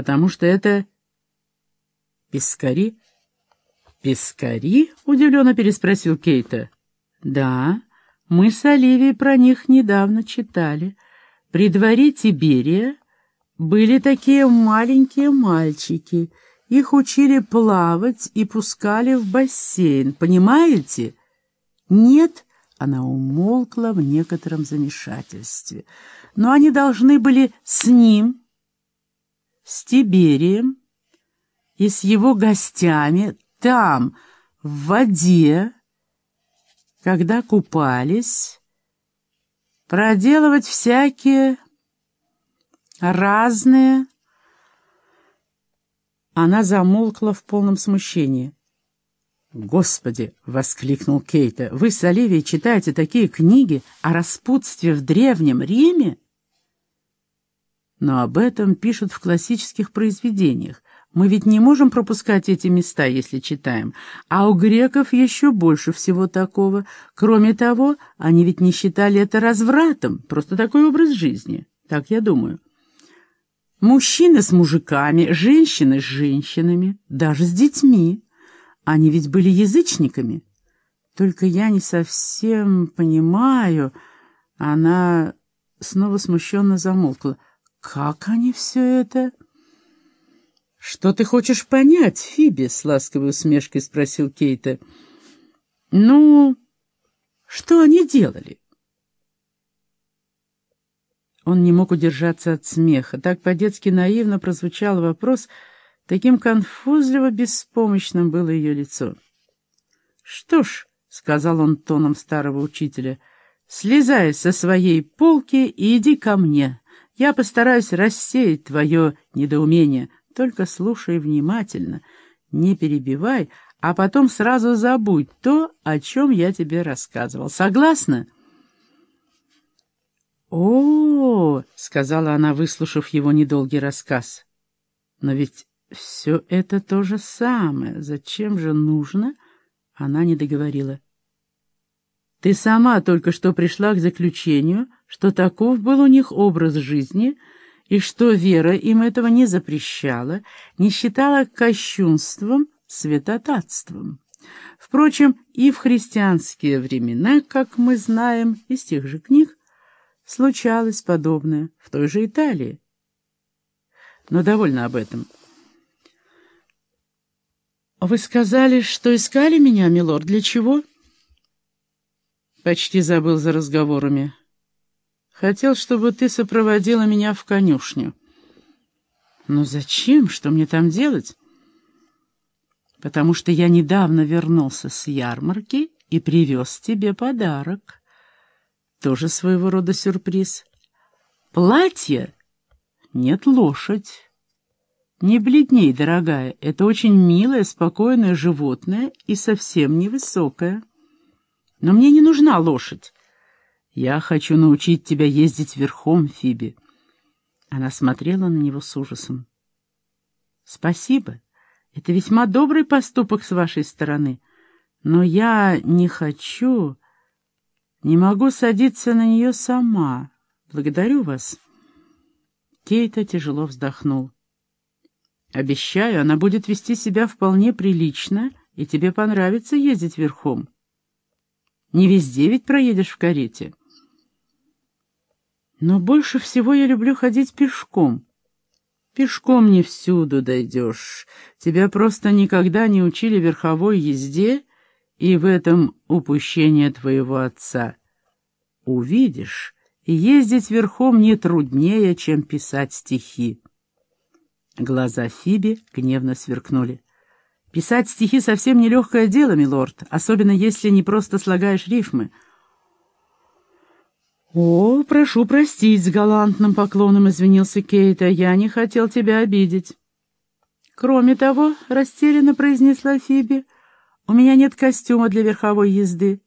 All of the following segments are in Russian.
потому что это пескари. «Пескари?» — удивленно переспросил Кейта. «Да, мы с Оливией про них недавно читали. При дворе Тиберия были такие маленькие мальчики. Их учили плавать и пускали в бассейн. Понимаете?» «Нет», — она умолкла в некотором замешательстве. «Но они должны были с ним, Тиберием и с его гостями там, в воде, когда купались, проделывать всякие разные... Она замолкла в полном смущении. «Господи!» — воскликнул Кейта. «Вы с Оливией читаете такие книги о распутстве в Древнем Риме?» Но об этом пишут в классических произведениях. Мы ведь не можем пропускать эти места, если читаем. А у греков еще больше всего такого. Кроме того, они ведь не считали это развратом, просто такой образ жизни. Так я думаю. Мужчины с мужиками, женщины с женщинами, даже с детьми. Они ведь были язычниками. Только я не совсем понимаю... Она снова смущенно замолкла. «Как они все это...» «Что ты хочешь понять, Фиби?» — с ласковой усмешкой спросил Кейта. «Ну, что они делали?» Он не мог удержаться от смеха. Так по-детски наивно прозвучал вопрос, таким конфузливо беспомощным было ее лицо. «Что ж», — сказал он тоном старого учителя, — «слезай со своей полки и иди ко мне. Я постараюсь рассеять твое недоумение». Только слушай внимательно, не перебивай, а потом сразу забудь то, о чем я тебе рассказывал. Согласна? О, -о, -о сказала она, выслушав его недолгий рассказ. Но ведь все это то же самое. Зачем же нужно? Она не договорила. Ты сама только что пришла к заключению, что таков был у них образ жизни — и что Вера им этого не запрещала, не считала кощунством, святотатством. Впрочем, и в христианские времена, как мы знаем из тех же книг, случалось подобное в той же Италии. Но довольно об этом. «Вы сказали, что искали меня, милорд, для чего?» Почти забыл за разговорами. Хотел, чтобы ты сопроводила меня в конюшню. Но зачем? Что мне там делать? Потому что я недавно вернулся с ярмарки и привез тебе подарок. Тоже своего рода сюрприз. Платье? Нет, лошадь. Не бледней, дорогая. Это очень милое, спокойное животное и совсем невысокое. Но мне не нужна лошадь. «Я хочу научить тебя ездить верхом, Фиби». Она смотрела на него с ужасом. «Спасибо. Это весьма добрый поступок с вашей стороны. Но я не хочу, не могу садиться на нее сама. Благодарю вас». Кейта тяжело вздохнул. «Обещаю, она будет вести себя вполне прилично, и тебе понравится ездить верхом. Не везде ведь проедешь в карете». Но больше всего я люблю ходить пешком. Пешком не всюду дойдешь. Тебя просто никогда не учили верховой езде, и в этом упущение твоего отца. Увидишь, ездить верхом не труднее, чем писать стихи. Глаза Фиби гневно сверкнули. «Писать стихи совсем нелегкое дело, милорд, особенно если не просто слагаешь рифмы». «О, прошу простить, с галантным поклоном извинился Кейта, я не хотел тебя обидеть». «Кроме того», — растерянно произнесла Фиби, — «у меня нет костюма для верховой езды».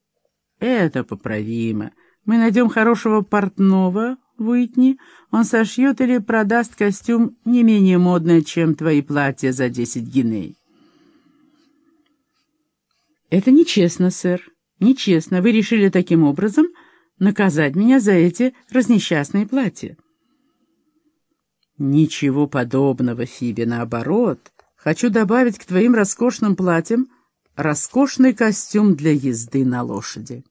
«Это поправимо. Мы найдем хорошего портного, Уитни. Он сошьет или продаст костюм не менее модный, чем твои платья за десять гиней». «Это нечестно, сэр. Нечестно. Вы решили таким образом...» наказать меня за эти разнесчастные платья. Ничего подобного, Фиби, наоборот. Хочу добавить к твоим роскошным платьям роскошный костюм для езды на лошади.